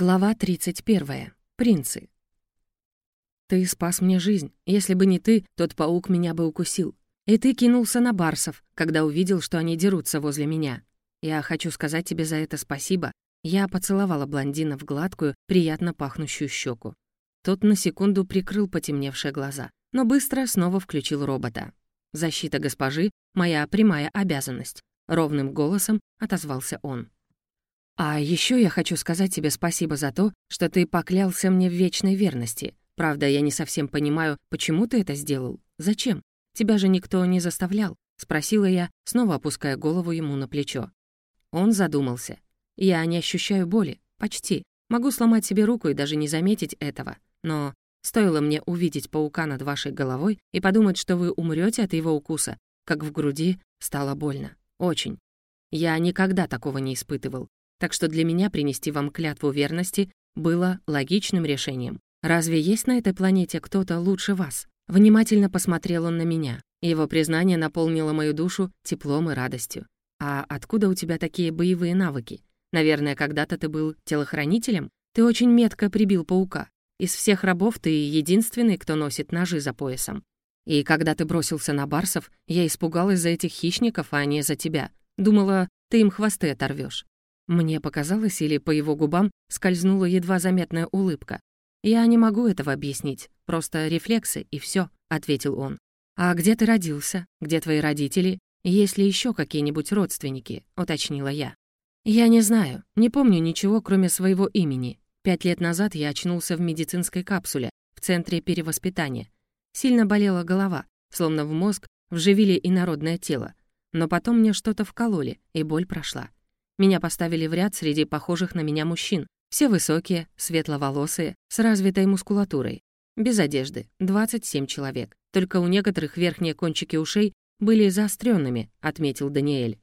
Глава 31. Принцы. «Ты спас мне жизнь. Если бы не ты, тот паук меня бы укусил. И ты кинулся на барсов, когда увидел, что они дерутся возле меня. Я хочу сказать тебе за это спасибо». Я поцеловала блондина в гладкую, приятно пахнущую щеку. Тот на секунду прикрыл потемневшие глаза, но быстро снова включил робота. «Защита госпожи — моя прямая обязанность», — ровным голосом отозвался он. А еще я хочу сказать тебе спасибо за то, что ты поклялся мне в вечной верности. Правда, я не совсем понимаю, почему ты это сделал. Зачем? Тебя же никто не заставлял, спросила я, снова опуская голову ему на плечо. Он задумался. Я не ощущаю боли, почти. Могу сломать себе руку и даже не заметить этого. Но стоило мне увидеть паука над вашей головой и подумать, что вы умрете от его укуса, как в груди стало больно. Очень. Я никогда такого не испытывал так что для меня принести вам клятву верности было логичным решением. Разве есть на этой планете кто-то лучше вас? Внимательно посмотрел он на меня. Его признание наполнило мою душу теплом и радостью. «А откуда у тебя такие боевые навыки? Наверное, когда-то ты был телохранителем? Ты очень метко прибил паука. Из всех рабов ты единственный, кто носит ножи за поясом. И когда ты бросился на барсов, я испугалась за этих хищников, а не за тебя. Думала, ты им хвосты оторвешь. Мне показалось, или по его губам скользнула едва заметная улыбка. «Я не могу этого объяснить, просто рефлексы, и все, ответил он. «А где ты родился? Где твои родители? Есть ли еще какие-нибудь родственники?» — уточнила я. «Я не знаю, не помню ничего, кроме своего имени. Пять лет назад я очнулся в медицинской капсуле, в центре перевоспитания. Сильно болела голова, словно в мозг вживили инородное тело. Но потом мне что-то вкололи, и боль прошла. Меня поставили в ряд среди похожих на меня мужчин. Все высокие, светловолосые, с развитой мускулатурой. Без одежды, 27 человек. Только у некоторых верхние кончики ушей были заостренными, отметил Даниэль.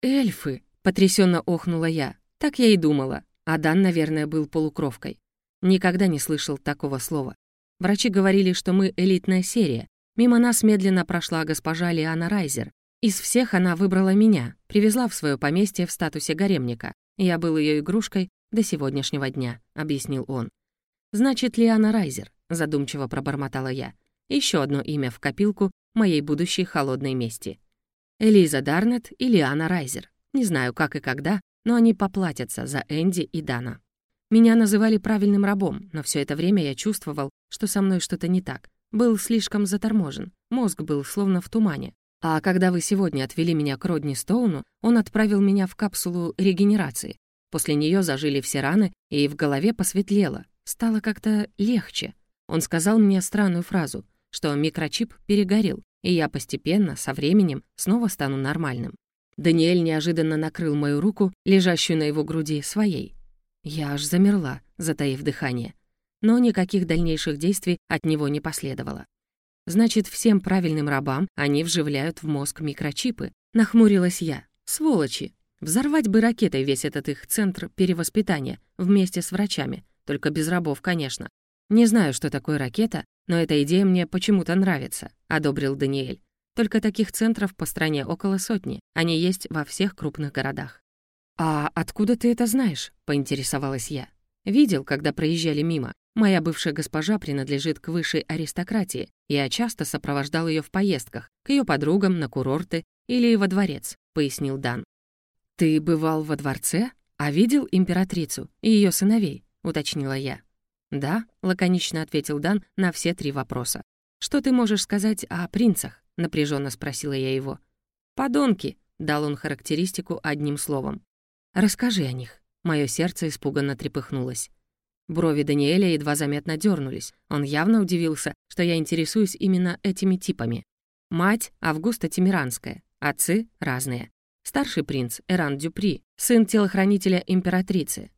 «Эльфы!» — потрясенно охнула я. Так я и думала. А Дан, наверное, был полукровкой. Никогда не слышал такого слова. Врачи говорили, что мы элитная серия. Мимо нас медленно прошла госпожа Лиана Райзер, из всех она выбрала меня, привезла в свое поместье в статусе гаремника. Я был ее игрушкой до сегодняшнего дня», — объяснил он. «Значит, Лиана Райзер», — задумчиво пробормотала я. Еще одно имя в копилку моей будущей холодной мести. Элиза Дарнет и Лиана Райзер. Не знаю, как и когда, но они поплатятся за Энди и Дана. Меня называли правильным рабом, но все это время я чувствовал, что со мной что-то не так. Был слишком заторможен, мозг был словно в тумане. А когда вы сегодня отвели меня к Родни Стоуну, он отправил меня в капсулу регенерации. После нее зажили все раны, и в голове посветлело. Стало как-то легче. Он сказал мне странную фразу, что микрочип перегорел, и я постепенно, со временем, снова стану нормальным. Даниэль неожиданно накрыл мою руку, лежащую на его груди, своей. Я аж замерла, затаив дыхание. Но никаких дальнейших действий от него не последовало. Значит, всем правильным рабам они вживляют в мозг микрочипы. Нахмурилась я. Сволочи. Взорвать бы ракетой весь этот их центр перевоспитания вместе с врачами. Только без рабов, конечно. Не знаю, что такое ракета, но эта идея мне почему-то нравится, одобрил Даниэль. Только таких центров по стране около сотни. Они есть во всех крупных городах. «А откуда ты это знаешь?» — поинтересовалась я. «Видел, когда проезжали мимо. Моя бывшая госпожа принадлежит к высшей аристократии. Я часто сопровождал ее в поездках, к ее подругам, на курорты или во дворец», — пояснил Дан. «Ты бывал во дворце? А видел императрицу и ее сыновей?» — уточнила я. «Да», — лаконично ответил Дан на все три вопроса. «Что ты можешь сказать о принцах?» — напряженно спросила я его. «Подонки», — дал он характеристику одним словом. «Расскажи о них». Мое сердце испуганно трепыхнулось. Брови Даниэля едва заметно дернулись. Он явно удивился, что я интересуюсь именно этими типами. Мать — Августа Тимиранская, отцы — разные. Старший принц — Эран Дюпри, сын телохранителя императрицы.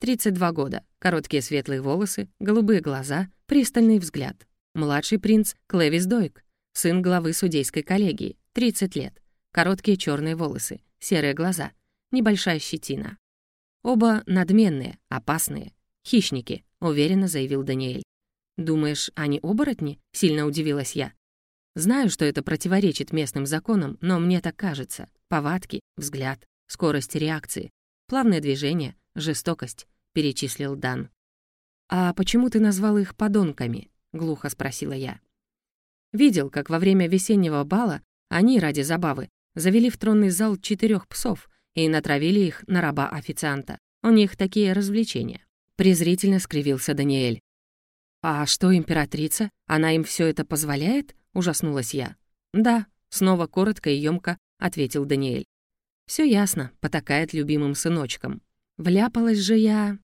32 года, короткие светлые волосы, голубые глаза, пристальный взгляд. Младший принц — Клевис Дойк, сын главы судейской коллегии, 30 лет, короткие черные волосы, серые глаза, небольшая щетина. Оба надменные, опасные, «Хищники», — уверенно заявил Даниэль. «Думаешь, они оборотни?» — сильно удивилась я. Знаю, что это противоречит местным законам, но мне так кажется. Повадки, взгляд, скорость реакции, плавное движение, жестокость. — перечислил Дан. «А почему ты назвал их подонками?» — глухо спросила я. Видел, как во время весеннего бала они, ради забавы, завели в тронный зал четырех псов и натравили их на раба-официанта. У них такие развлечения. Презрительно скривился Даниэль. «А что императрица? Она им все это позволяет?» — ужаснулась я. «Да», — снова коротко и ёмко ответил Даниэль. Все ясно, потакает любимым сыночком. Вляпалась же я...